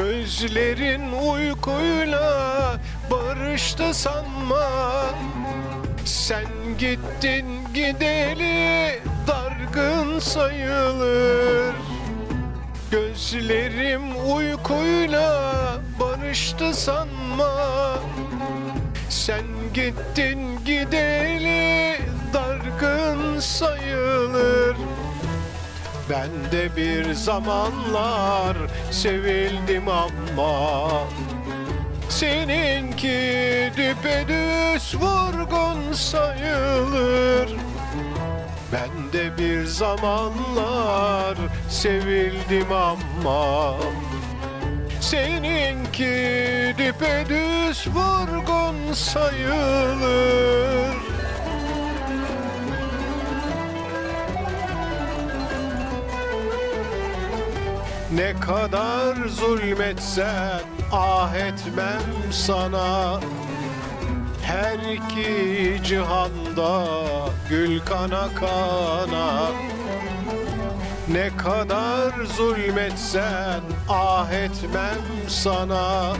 Gözlerin uykuyla barıştı sanma. Sen gittin gideli dargın sayılır. Gözlerim uykuyla barıştı sanma. Sen gittin gideli dargın sayılır ben de bir zamanlar sevildim ama Seninki düpedüz vurgun sayılır. Ben de bir zamanlar sevildim ama Seninki düpedüz vurgun sayılır Ne kadar zulmetsen ah etmem sana. Her iki cihanda gül kana kana. Ne kadar zulmetsen ah etmem sana.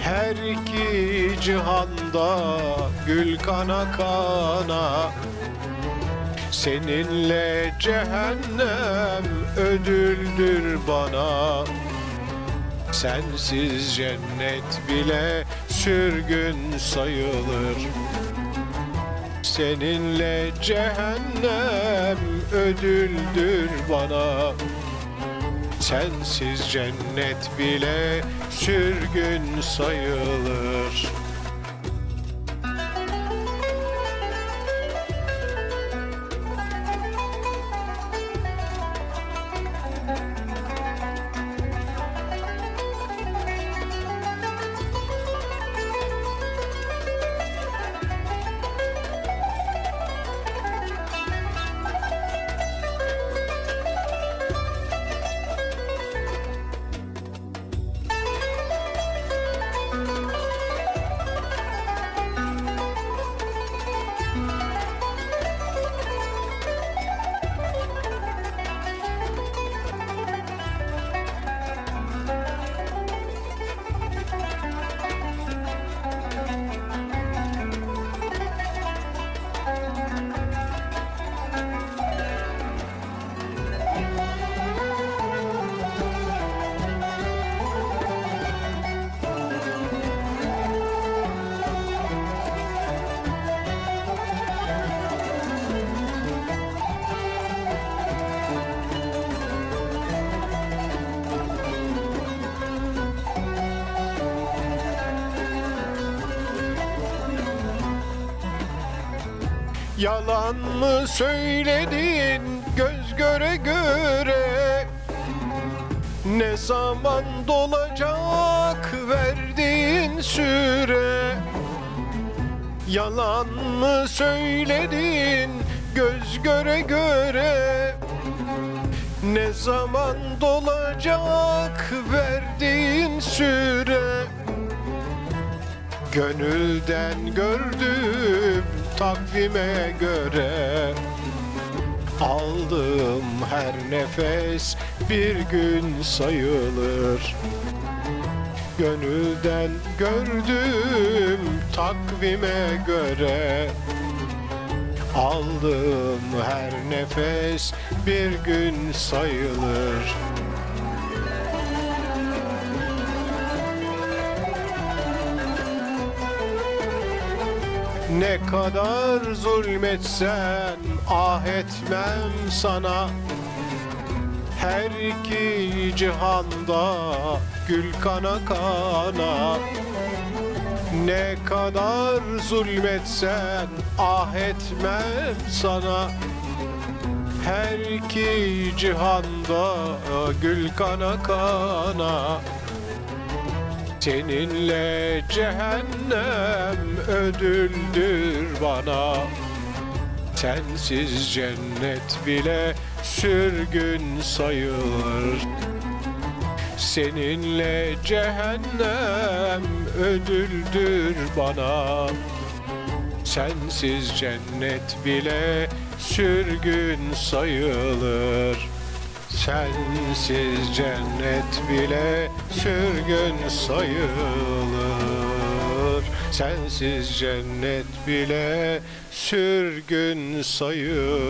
Her iki cihanda gül kana kana Seninle cehennem ödüldür bana. Sensiz cennet bile sürgün sayılır. Seninle cehennem ödüldür bana. Sensiz cennet bile sürgün sayılır Yalan mı söyledin göz göre göre? Ne zaman dolacak verdiğin süre? Yalan mı söyledin göz göre göre? Ne zaman dolacak verdiğin süre? Gönülden gördüm takvime göre. Aldığım her nefes bir gün sayılır. Gönülden gördüm takvime göre. Aldığım her nefes bir gün sayılır Ne kadar zulmetsen ah etmem sana. Her iki cihanda gül kana kana. Ne kadar zulmetsen ah etmem sana. Her iki cihanda gül kana kana Seninle cehennem ödüldür bana. Sensiz cennet bile sürgün sayılır. Seninle cehennem ödüldür bana. Sensiz cennet bile sürgün sayılır Sensiz cennet bile sürgün sayılır. Sensiz cennet bile sürgün sayılır.